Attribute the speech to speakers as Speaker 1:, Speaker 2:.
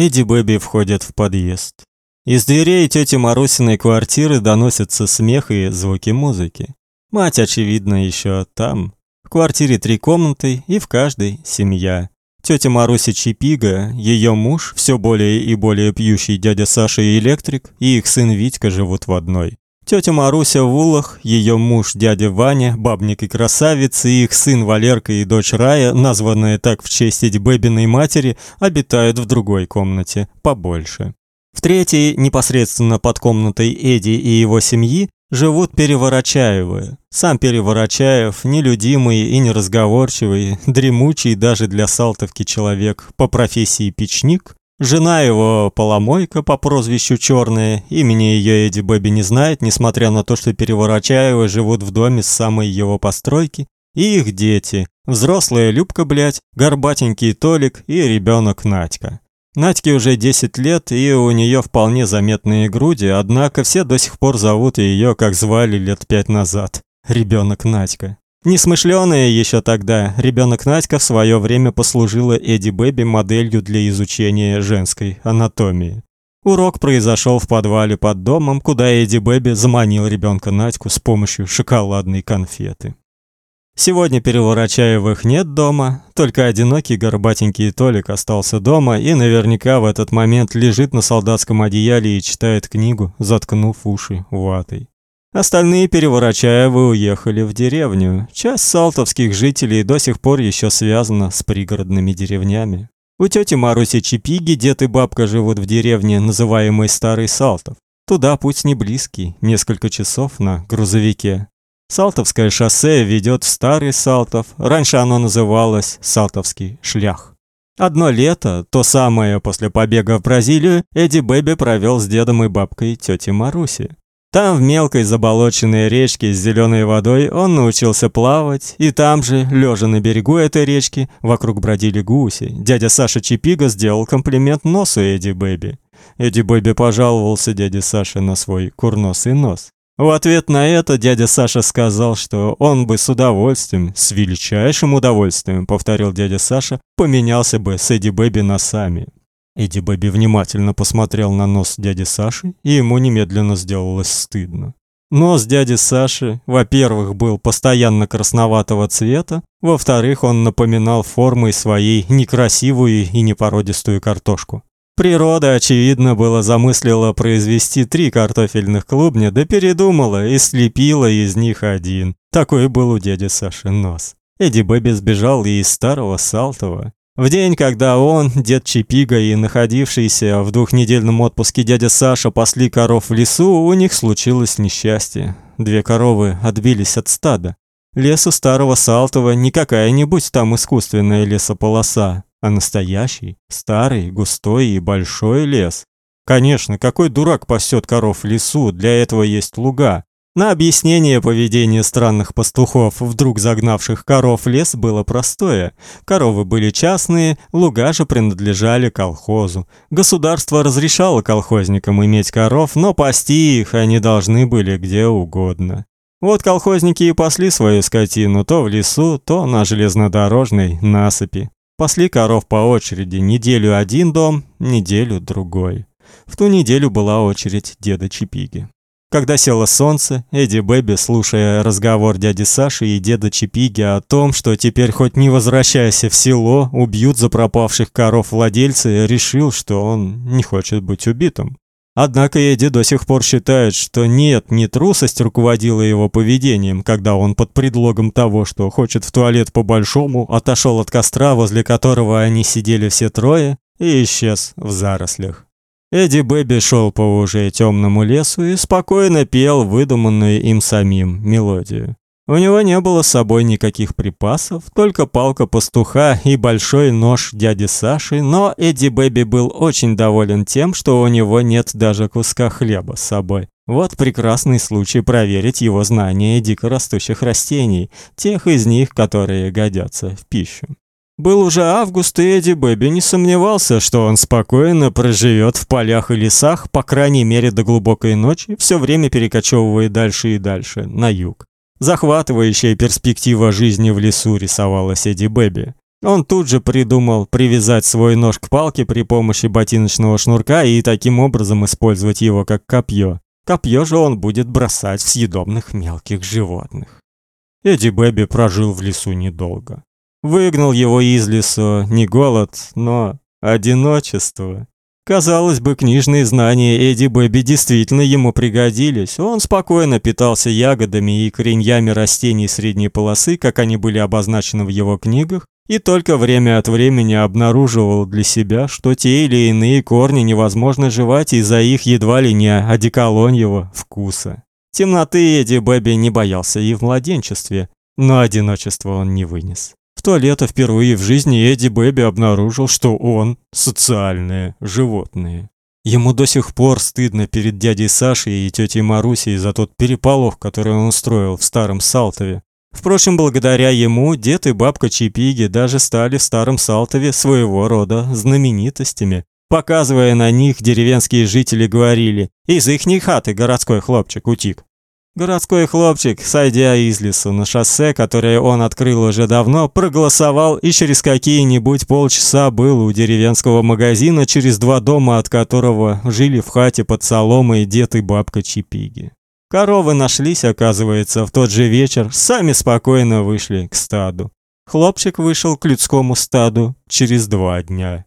Speaker 1: Эдди Бэби входят в подъезд. Из дверей тети Марусиной квартиры доносятся смех и звуки музыки. Мать, очевидно, еще там. В квартире три комнаты и в каждой семья. Тетя Маруся Чипига, ее муж, все более и более пьющий дядя Саша и электрик, и их сын Витька живут в одной. Тетя Маруся в Улах, ее муж дядя Ваня, бабник и красавец, и их сын Валерка и дочь Рая, названные так в честь Эдди Бэбиной матери, обитают в другой комнате, побольше. В третьей, непосредственно под комнатой Эди и его семьи, живут Переворачаевы. Сам Переворачаев, нелюдимый и неразговорчивый, дремучий даже для Салтовки человек, по профессии печник, Жена его Поломойка по прозвищу Черная, имени ее Эдди Бэби не знает, несмотря на то, что Переворачаевы живут в доме с самой его постройки, и их дети, взрослая Любка, блядь, горбатенький Толик и ребенок Надька. Надьке уже 10 лет, и у нее вполне заметные груди, однако все до сих пор зовут ее, как звали лет пять назад. Ребенок Надька. Несмышленая еще тогда, ребенок Надька в свое время послужила Эдди Бэби моделью для изучения женской анатомии. Урок произошел в подвале под домом, куда Эдди Бэби заманил ребенка Надьку с помощью шоколадной конфеты. Сегодня Переворачаевых нет дома, только одинокий горбатенький Толик остался дома и наверняка в этот момент лежит на солдатском одеяле и читает книгу, заткнув уши ватой. Остальные Переворачаевы уехали в деревню. Часть салтовских жителей до сих пор еще связана с пригородными деревнями. У тети Маруси Чипиги дед и бабка живут в деревне, называемой Старый Салтов. Туда путь не близкий, несколько часов на грузовике. Салтовское шоссе ведет в Старый Салтов. Раньше оно называлось Салтовский шлях. Одно лето, то самое после побега в Бразилию, Эдди Бэби провел с дедом и бабкой тети Маруси. Там в мелкой заболоченной речке с зеленой водой он научился плавать, и там же, лежа на берегу этой речки, вокруг бродили гуси. Дядя Саша Чипига сделал комплимент носу Эдди Бэби. Эдди Бэби пожаловался дяде Саше на свой курносый нос. В ответ на это дядя Саша сказал, что он бы с удовольствием, с величайшим удовольствием, повторил дядя Саша, поменялся бы с Эдди Бэби носами. Эдди Бэби внимательно посмотрел на нос дяди Саши, и ему немедленно сделалось стыдно. Нос дяди Саши, во-первых, был постоянно красноватого цвета, во-вторых, он напоминал формой своей некрасивую и непородистую картошку. Природа, очевидно, было замыслила произвести три картофельных клубня, да передумала и слепила из них один. Такой был у дяди Саши нос. Эдди Бэби сбежал и из старого Салтова. В день, когда он, дед Чипига и находившийся в двухнедельном отпуске дядя Саша пасли коров в лесу, у них случилось несчастье. Две коровы отбились от стада. Лес у старого Салтова не какая-нибудь там искусственная лесополоса, а настоящий, старый, густой и большой лес. Конечно, какой дурак пасет коров в лесу, для этого есть луга. На объяснение поведения странных пастухов, вдруг загнавших коров в лес, было простое. Коровы были частные, луга же принадлежали колхозу. Государство разрешало колхозникам иметь коров, но пасти их они должны были где угодно. Вот колхозники и пасли свою скотину то в лесу, то на железнодорожной насыпи. Пасли коров по очереди, неделю один дом, неделю другой. В ту неделю была очередь деда Чипиги. Когда село солнце, Эдди Бэби, слушая разговор дяди Саши и деда Чипиги о том, что теперь хоть не возвращайся в село, убьют за пропавших коров владельцы, решил, что он не хочет быть убитым. Однако Эдди до сих пор считает, что нет, не трусость руководила его поведением, когда он под предлогом того, что хочет в туалет по-большому, отошел от костра, возле которого они сидели все трое, и исчез в зарослях. Эдди Бэби шел по уже темному лесу и спокойно пел выдуманную им самим мелодию. У него не было с собой никаких припасов, только палка пастуха и большой нож дяди Саши, но Эдди Бэби был очень доволен тем, что у него нет даже куска хлеба с собой. Вот прекрасный случай проверить его знания дикорастущих растений, тех из них, которые годятся в пищу. Был уже август, и Эдди Бэби не сомневался, что он спокойно проживет в полях и лесах, по крайней мере до глубокой ночи, все время перекочевывая дальше и дальше, на юг. Захватывающая перспектива жизни в лесу рисовалась Эдди Бэби. Он тут же придумал привязать свой нож к палке при помощи ботиночного шнурка и таким образом использовать его как копье. Копье же он будет бросать в съедобных мелких животных. Эдди Бэби прожил в лесу недолго. Выгнал его из лесу не голод, но одиночество. Казалось бы, книжные знания Эдди Бэби действительно ему пригодились. Он спокойно питался ягодами и кореньями растений средней полосы, как они были обозначены в его книгах, и только время от времени обнаруживал для себя, что те или иные корни невозможно жевать из-за их едва ли не одеколоньего вкуса. Темноты Эдди Бэби не боялся и в младенчестве, но одиночество он не вынес. В то лето впервые в жизни Эдди Бэби обнаружил, что он социальное животное. Ему до сих пор стыдно перед дядей Сашей и тетей Марусей за тот переполох, который он устроил в старом Салтове. Впрочем, благодаря ему дед и бабка Чипиги даже стали в старом Салтове своего рода знаменитостями. Показывая на них, деревенские жители говорили: "Из ихней хаты городской хлопчик утик". Городской хлопчик, сойдя из лесу на шоссе, которое он открыл уже давно, проголосовал и через какие-нибудь полчаса был у деревенского магазина, через два дома от которого жили в хате под соломой дед и бабка Чипиги. Коровы нашлись, оказывается, в тот же вечер, сами спокойно вышли к стаду. Хлопчик вышел к людскому стаду через два дня.